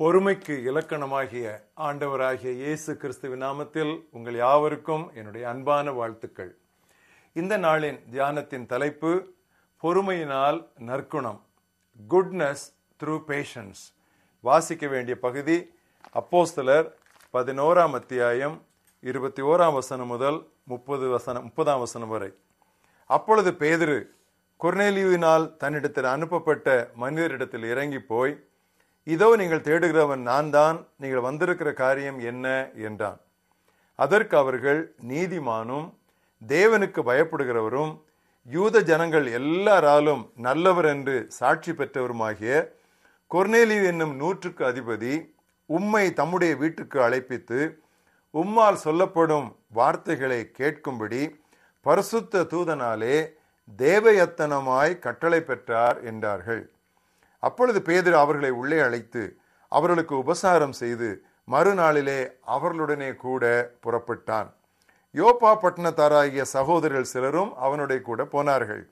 பொறுமைக்கு இலக்கணமாகிய ஆண்டவராகிய இயேசு கிறிஸ்துவ நாமத்தில் உங்கள் யாவருக்கும் என்னுடைய அன்பான வாழ்த்துக்கள். இந்த நாளின் தியானத்தின் தலைப்பு பொறுமையினால் நற்குணம் குட்னஸ் த்ரூ பேஷன்ஸ் வாசிக்க வேண்டிய பகுதி அப்போஸ்தலர் பதினோராம் அத்தியாயம் இருபத்தி ஓராம் வசனம் முதல் முப்பது வசனம் முப்பதாம் வசனம் வரை. அப்பொழுது பேதிரு கொர்னேலியுவினால் தன்னிடத்தில் அனுப்பப்பட்ட மனிதரிடத்தில் இறங்கி போய் இதோ நீங்கள் தேடுகிறவன் நான் தான் நீங்கள் வந்திருக்கிற காரியம் என்ன? என்றான். அதற்கு அவர்கள் நீதிமானும் தேவனுக்கு பயப்படுகிறவரும் யூத ஜனங்கள் எல்லாராலும் நல்லவர் என்று சாட்சி பெற்றவருமாகிய கொர்னேலியு என்னும் நூற்றுக்கு அதிபதி உம்மை தம்முடைய வீட்டுக்கு அழைப்பித்து உம்மால் சொல்லப்படும் வார்த்தைகளை கேட்கும்படி பரிசுத்த தூதனாலே தேவயத்தனமாய் கட்டளை பெற்றார் என்றார்கள். அப்பொழுது பேதர் அவர்களை உள்ளே அழைத்து அவர்களுக்கு உபசாரம் செய்து மறுநாளிலே அவர்களுடனே கூட புறப்பட்டான். யோபா பட்டணத்தாராகிய சகோதரர்கள் சிலரும் அவனுடைய கூட போனார்கள்.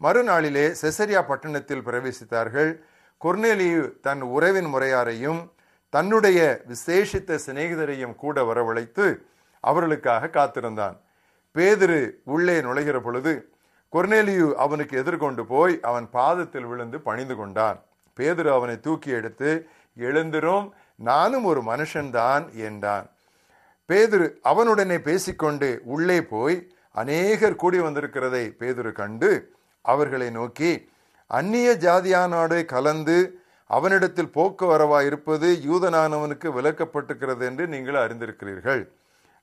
மறுநாளிலே செசரியா பட்டணத்தில் பிரவேசித்தார்கள். கொர்னேலியு தன் உறவின் முறையாரையும் தன்னுடைய விசேஷித்த சிநேகிதரையும் கூட வரவழைத்து அவர்களுக்காக காத்திருந்தான். பேதிரு உள்ளே நுழைகிற பொழுது கொர்னேலியு அவனுக்கு எதிர்கொண்டு போய் அவன் பாதத்தில் விழுந்து பணிந்து கொண்டான். பேதுரு அவனை தூக்கி எடுத்து எழுந்திரும் நானும் ஒரு மனுஷன்தான் என்றான். பேதுரு அவனுடனே பேசிக்கொண்டு உள்ளே போய் அநேகர் கூடி வந்திருக்கிறதை பேதுரு கண்டு அவர்களை நோக்கி அந்நிய ஜாதியானோடு கலந்து அவனிடத்தில் போக்குவரவா இருப்பது யூதனானவனுக்கு விளக்கப்பட்டுக்கிறது என்று நீங்கள் அறிந்திருக்கிறீர்கள்.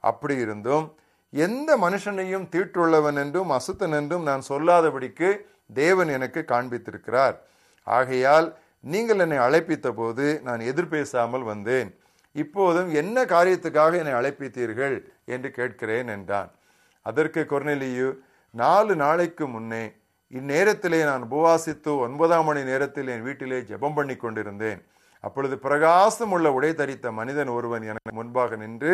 அப்படி இருந்தும் எந்த மனுஷனையும் தீட்டுள்ளவன் என்றும் அசுத்தன் என்றும் நான் சொல்லாதபடிக்கு தேவன் எனக்கு காண்பித்திருக்கிறார். ஆகையால் நீங்கள் என்னை அழைப்பித்த போது நான் எதிர்பேசாமல் வந்தேன். இப்போதும் என்ன காரியத்துக்காக என்னை அழைப்பித்தீர்கள் என்று கேட்கிறேன் என்றான். அதற்கு கொர்னெலியு நாலு நாளைக்கு முன்னே இந்நேரத்திலே நான் உபவாசித்து ஒன்பதாம் மணி நேரத்தில் என் வீட்டிலே ஜெபம் பண்ணி கொண்டிருந்தேன். அப்பொழுது பிரகாசம் உள்ள உடை தரித்த மனிதன் ஒருவன் எனக்கு முன்பாக நின்று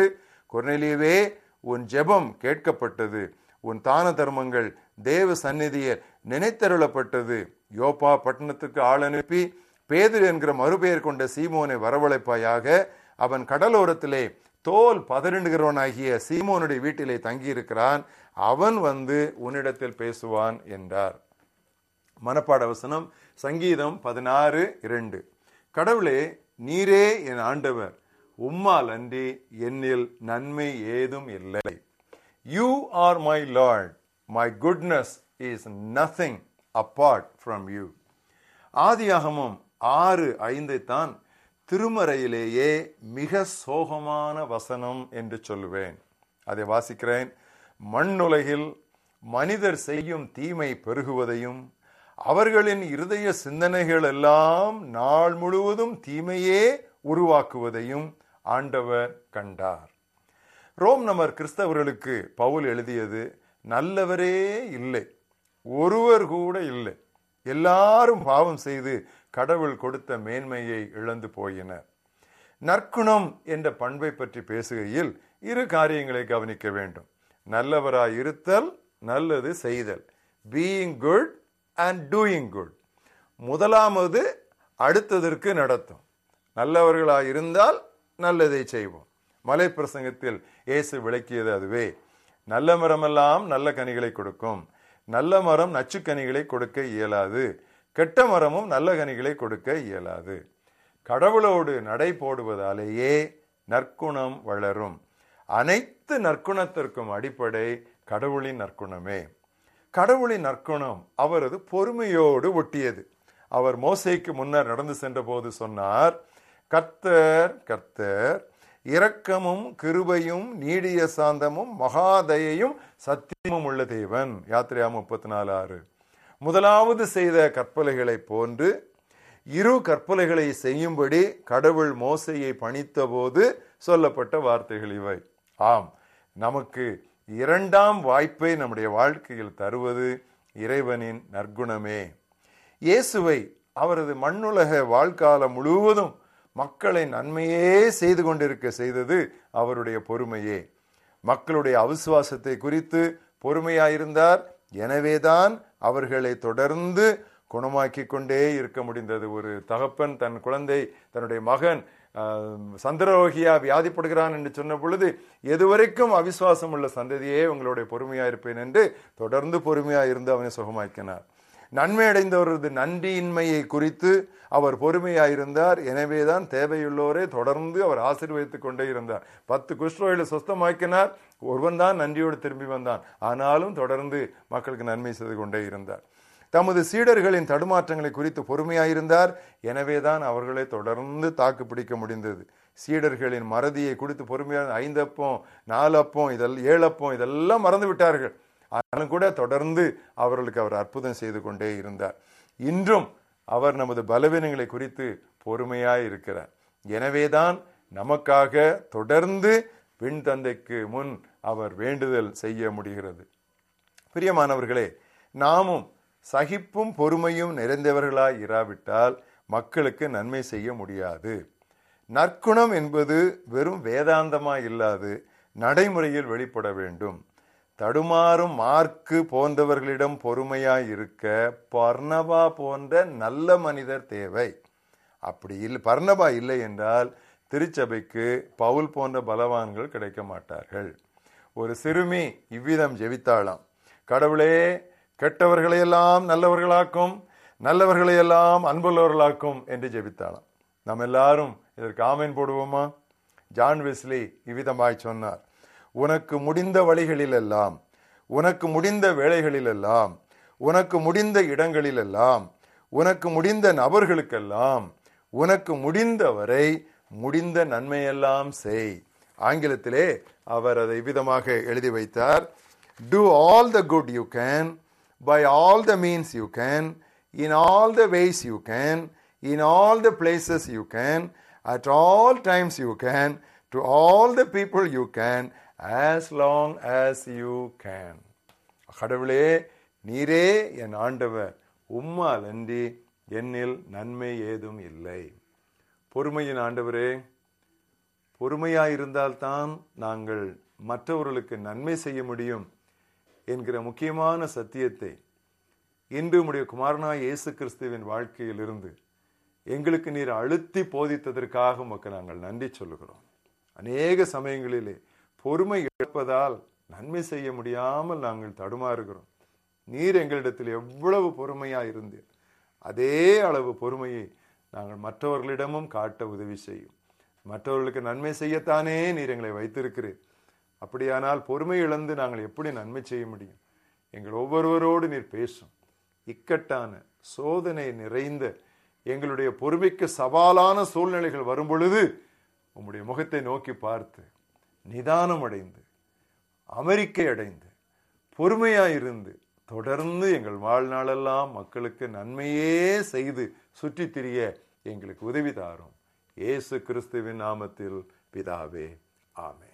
கொர்னெலியவே உன் ஜெபம் கேட்கப்பட்டது. உன் தான தர்மங்கள் தேவ சந்நிதியர் நினைத்தருளப்பட்டது. யோப்பா பட்டணத்துக்கு ஆள் அனுப்பி பேதிர் என்கிற மறுபெயர் கொண்ட சீமோனை வரவழைப்பாயாக. அவன் கடலோரத்திலே தோல் பதறிண்டுகிறவனாகிய சீமோனுடைய வீட்டிலே தங்கியிருக்கிறான். அவன் வந்து உன்னிடத்தில் பேசுவான் என்றார். மனப்பாட வசனம் சங்கீதம் பதினாறு இரண்டு. கடவுளே நீரே என் ஆண்டவர். உம்மால் அன்றி என்னில் நன்மை ஏதும் இல்லை. You are my lord my goodness is nothing apart from you ஆதியாகமும் ஆறு ஐந்தை தான் திருமறையிலேயே மிக சோகமான வசனம் என்று சொல்லுவேன். அதை வாசிக்கிறேன். மண்ணுலகில் மனிதர் செய்யும் தீமை பெருகுவதையும் அவர்களின் இருதய சிந்தனைகள் எல்லாம் நாள் முழுவதும் தீமையே உருவாக்குவதையும் ஆண்டவர் கண்டார். ரோம் நமர் கிறிஸ்தவர்களுக்கு பவுல் எழுதியது நல்லவரே இல்லை ஒருவர் கூட இல்லை. எல்லாரும் பாவம் செய்து கடவுள் கொடுத்த மேன்மையை இழந்து போயினர். நற்குணம் என்ற பண்பை பற்றி பேசுகையில் இரு காரியங்களை கவனிக்க வேண்டும். நல்லவராய் இருத்தல் நல்லது செய்தல். Being good and doing good முதலாவது அடுத்ததற்கு நடத்தும். நல்லவர்களாக இருந்தால் நல்லதை செய்வோம். மலை பிரசங்கத்தில் இயேசு விளக்கியது அதுவே நல்ல மரமெல்லாம் நல்ல கனிகளை கொடுக்கும். நல்ல மரம் நச்சு கனிகளை கொடுக்க இயலாது. கெட்ட மரமும் நல்ல கனிகளை கொடுக்க இயலாது. கடவுளோடு நடை போடுவதாலேயே நற்குணம் வளரும். அனைத்து நற்குணத்திற்கும் அடிப்படை கடவுளின் நற்குணமே. கடவுளின் நற்குணம் அவரது பொறுமையோடு ஒட்டியது. அவர் மோசைக்கு முன்னர் நடந்து சென்ற போது சொன்னார் கர்த்தர் கர்த்தர் இரக்கமும் கிருபையும் நீடிய சாந்தமும் மகாதையையும் சத்தியமும் உள்ள தேவன். யாத்திரையா முப்பத்தி நாலு ஆறு. முதலாவது செய்த கற்பலைகளை போன்று இரு கற்பலைகளை செய்யும்படி கடவுள் மோசையை பணித்தபோது சொல்லப்பட்ட வார்த்தைகள் இவை. ஆம் நமக்கு இரண்டாம் வாய்ப்பை நம்முடைய வாழ்க்கையில் தருவது இறைவனின் நற்குணமே. இயேசுவை அவரது மண்ணுலக வாழ்க்காலம் முழுவதும் மக்களை நன்மையே செய்து கொண்டிருக்க செய்தது அவருடைய பொறுமையே. மக்களுடைய அவிசுவாசத்தை குறித்து பொறுமையாயிருந்தார். எனவேதான் அவர்களை தொடர்ந்து குணமாக்கி கொண்டே இருக்க முடிந்தது. ஒரு தகப்பன் தன் குழந்தை தன்னுடைய மகன் சந்திரரோகியா வியாதிப்படுகிறான் என்று சொன்ன பொழுது எதுவரைக்கும் அவிசுவாசம் உள்ள சந்ததியே உங்களுடைய பொறுமையா இருப்பேன் என்று தொடர்ந்து பொறுமையா இருந்து அவனை சுகமாக்கினார். நன்மை அடைந்தவரது நன்றியின்மையை குறித்து அவர் பொறுமையாயிருந்தார். எனவேதான் தேவையுள்ளோரை தொடர்ந்து அவர் ஆசீர்வதித்துக் கொண்டே இருந்தார். பத்து குஷ்ரோகளை சொஸ்தமாக்கினார். ஒருவன் தான் நன்றியோடு திரும்பி வந்தான். ஆனாலும் தொடர்ந்து மக்களுக்கு நன்மை செய்து கொண்டே இருந்தார். தமது சீடர்களின் தடுமாற்றங்களை குறித்து பொறுமையாயிருந்தார். எனவேதான் அவர்களை தொடர்ந்து தாக்கு பிடிக்க முடிந்தது. சீடர்களின் மறதியை குறித்து பொறுமையாக ஐந்தப்பம் நாலப்பம் இதெல்லாம் ஏழப்பம் இதெல்லாம் மறந்து விட்டார்கள் ஆனாலும் கூட தொடர்ந்து அவர்களுக்கு அவர் அற்புதம் செய்து கொண்டே இருந்தார். இன்றும் அவர் நமது பலவீனங்களை குறித்து பொறுமையாய் இருக்கிறார். எனவேதான் நமக்காக தொடர்ந்து பெண் தந்தைக்கு முன் அவர் வேண்டுதல் செய்ய முடிகிறது. பிரியமானவர்களே நாமும் சகிப்பும் பொறுமையும் நிறைந்தவர்களாய் இராவிட்டால் மக்களுக்கு நன்மை செய்ய முடியாது. நற்குணம் என்பது வெறும் வேதாந்தமாய் இல்லாது நடைமுறையில் வெளிப்பட வேண்டும். தடுமாறும் மார்க்கு போன்றவர்களிடம் பொறுமையாய் இருக்க பர்ணபா போன்ற நல்ல மனிதர் தேவை. அப்படி இல்லை பர்ணபா இல்லை என்றால் திருச்சபைக்கு பவுல் போன்ற பலவான்கள் கிடைக்க மாட்டார்கள். ஒரு சிறுமி இவ்விதம் ஜெபித்தாளாம். கடவுளே கெட்டவர்களையெல்லாம் நல்லவர்களாக்கும் நல்லவர்களையெல்லாம் அன்புள்ளவர்களாக்கும் என்று ஜெபித்தாளாம். நாம் எல்லாரும் இதற்கு ஆமீன் போடுவோமா? ஜான் வெஸ்லி இவ்விதமாய் சொன்னார். உனக்கு முடிந்த வழிகளிலெல்லாம் உனக்கு முடிந்த வேலைகளிலெல்லாம் உனக்கு முடிந்த இடங்களிலெல்லாம் உனக்கு முடிந்த நபர்களுக்கெல்லாம் உனக்கு முடிந்தவரை முடிந்த நன்மையெல்லாம் செய். ஆங்கிலத்திலே அவர் அதை விதமாக எழுதி வைத்தார். Do all the good you can by all the means you can in all the ways you can in all the places you can at all times you can to all the people you can as long as you can கடவுளே நீரே என் ஆண்டவர். உம்மால் அன்றி என்னில் நன்மை ஏதும் இல்லை. பொறுமையின் ஆண்டவரே பொறுமையாயிருந்தால்தான் நாங்கள் மற்றவர்களுக்கு நன்மை செய்ய முடியும் என்கிற முக்கியமான சத்தியத்தை இன்று உடைய குமாரனாய் இயேசு கிறிஸ்துவின் வாழ்க்கையிலிருந்து எங்களுக்கு நீர் அழுத்தி போதித்ததற்காக உமக்கு நாங்கள் நன்றி சொல்லுகிறோம். அநேக சமயங்களிலே பொறுமை இழப்பதால் நன்மை செய்ய முடியாமல் நாங்கள் தடுமாறுகிறோம். நீர் எங்களிடத்தில் எவ்வளவு பொறுமையா இருந்தீர் அதே அளவு பொறுமையை நாங்கள் மற்றவர்களிடமும் காட்ட உதவி செய்யும். மற்றவர்களுக்கு நன்மை செய்யத்தானே நீர் எங்களை வைத்திருக்கிறீர். அப்படியானால் பொறுமை இழந்து நாங்கள் எப்படி நன்மை செய்ய முடியும்? எங்கள் ஒவ்வொருவரோடு நீர் பேசும். இக்கட்டான சோதனை நிறைந்த எங்களுடைய பொறுமைக்கு சவாலான சூழ்நிலைகள் வரும் பொழுது உம்முடைய முகத்தை நோக்கி பார்த்து நிதானம் அடைந்து அமெரிக்கை அடைந்து பொறுமையாயிருந்து தொடர்ந்து எங்கள் வாழ்நாளெல்லாம் மக்களுக்கு நன்மையே செய்து சுற்றித் திரிய எங்களுக்கு உதவி தாரும். இயேசு கிறிஸ்துவின் நாமத்தில் பிதாவே. ஆமே